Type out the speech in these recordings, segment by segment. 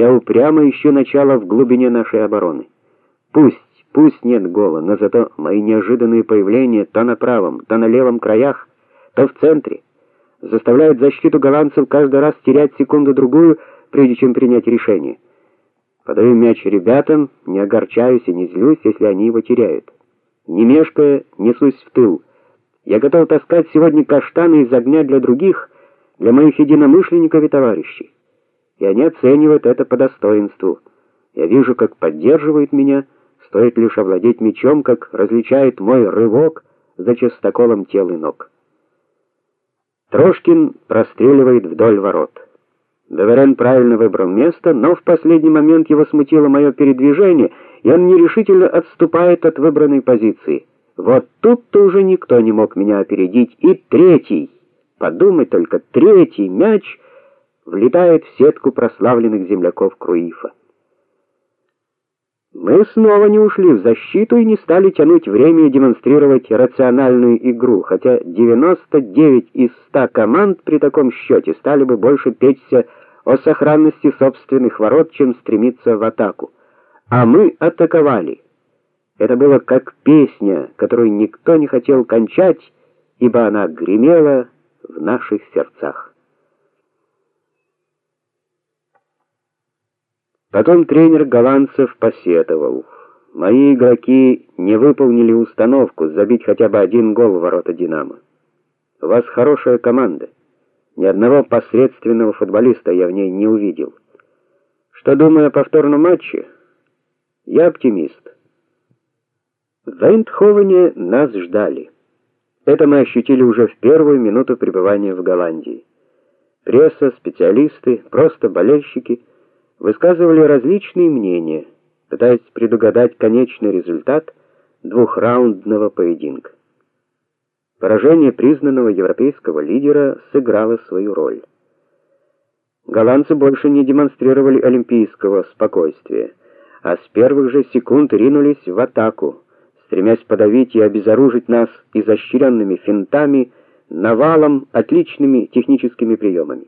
я упрямо ищу начало в глубине нашей обороны. Пусть, пусть нет гола, но зато мои неожиданные появления то на правом, то на левом краях, то в центре заставляют защиту голландцев каждый раз терять секунду-другую, прежде чем принять решение. Подаю мяч ребятам, не огорчаюсь и не злюсь, если они его теряют. Не мешкая, несусь в тыл. Я готов таскать сегодня каштаны из огня для других, для моих единомышленников и товарищей. И они оценивают это по достоинству. Я вижу, как поддерживают меня, стоит лишь овладеть мячом, как различает мой рывок за частоколом тел и ног. Трошкин простреливает вдоль ворот. Доверен правильно выбрал место, но в последний момент его смутило мое передвижение, и он нерешительно отступает от выбранной позиции. Вот тут-то уже никто не мог меня опередить, и третий, подумай только, третий мяч влетает в сетку прославленных земляков Круифа. Мы снова не ушли в защиту и не стали тянуть время и демонстрировать рациональную игру, хотя 99 из 100 команд при таком счете стали бы больше печься о сохранности собственных ворот, чем стремиться в атаку. А мы атаковали. Это было как песня, которую никто не хотел кончать, ибо она гремела в наших сердцах. Потом тренер голландцев посетовал: "Мои игроки не выполнили установку забить хотя бы один гол в ворота Динамо. У вас хорошая команда. Ни одного посредственного футболиста я в ней не увидел. Что думаю о повторном матче? Я оптимист. В Эйндховене нас ждали. Это мы ощутили уже в первую минуту пребывания в Голландии. Пресса, специалисты, просто болельщики высказывали различные мнения, пытаясь предугадать конечный результат двухраундного поединка. Поражение признанного европейского лидера сыграло свою роль. Голландцы больше не демонстрировали олимпийского спокойствия, а с первых же секунд ринулись в атаку, стремясь подавить и обезоружить нас изощренными финтами, навалом, отличными техническими приемами.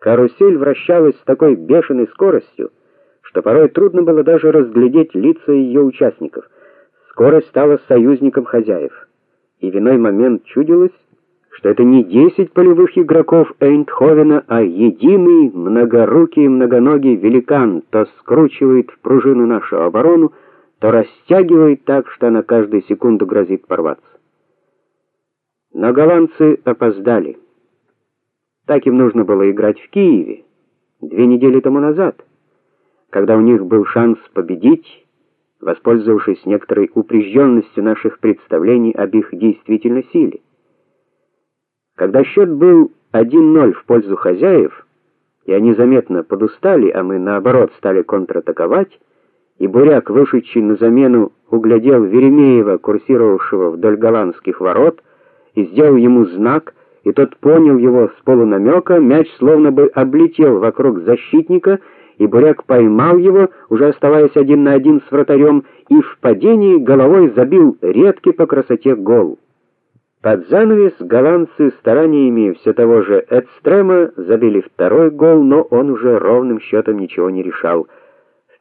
Карусель вращалась с такой бешеной скоростью, что порой трудно было даже разглядеть лица ее участников. Скорость стала союзником хозяев. И в иной момент чудилось, что это не десять полевых игроков Эйндховена, а единый многорукий многоногий великан, то скручивает в пружину нашу оборону, то растягивает так, что на каждую секунду грозит порваться. Но голландцы опоздали. Так им нужно было играть в Киеве две недели тому назад, когда у них был шанс победить, воспользовавшись некоторой упрежденностью наших представлений об их действительной силе. Когда счет был 1:0 в пользу хозяев, и они заметно подустали, а мы наоборот стали контратаковать, и Буряк, вышедший на замену, углядел Веремеева, курсировавшего вдоль голландских ворот, и сделал ему знак и тот понял его с полунамека, мяч словно бы облетел вокруг защитника, и Буряк поймал его, уже оставаясь один на один с вратарем, и в падении головой забил редкий по красоте гол. Под занавес голландцы стараниями все того же Эдстрема забили второй гол, но он уже ровным счетом ничего не решал.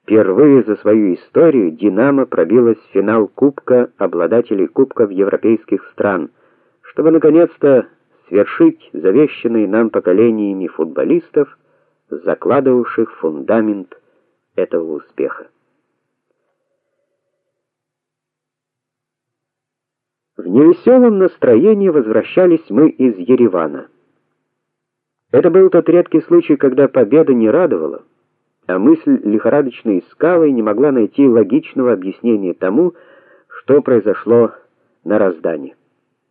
Впервые за свою историю Динамо пробилась в финал Кубка обладателей кубков европейских стран, чтобы наконец-то свершить завещанные нам поколениями футболистов, закладывавших фундамент этого успеха. В невеселом настроении возвращались мы из Еревана. Это был тот редкий случай, когда победа не радовала, а мысль лихорадочно искала и не могла найти логичного объяснения тому, что произошло на раздании.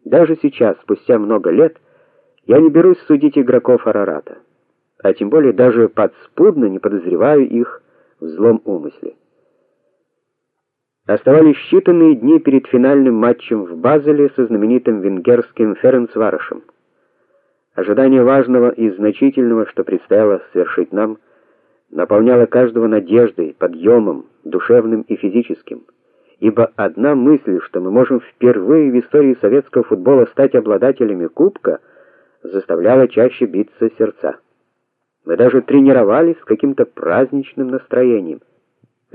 Даже сейчас, спустя много лет, я не берусь судить игроков Арарата, а тем более даже подспудно не подозреваю их в злом умысле. Оставались считанные дни перед финальным матчем в Базеле со знаменитым венгерским Ференцварашем. Ожидание важного и значительного, что предстояло совершить нам, наполняло каждого надеждой, подъемом, душевным и физическим. Ибо одна мысль, что мы можем впервые в истории советского футбола стать обладателями кубка, заставляло чаще биться сердца. Мы даже тренировались с каким-то праздничным настроением.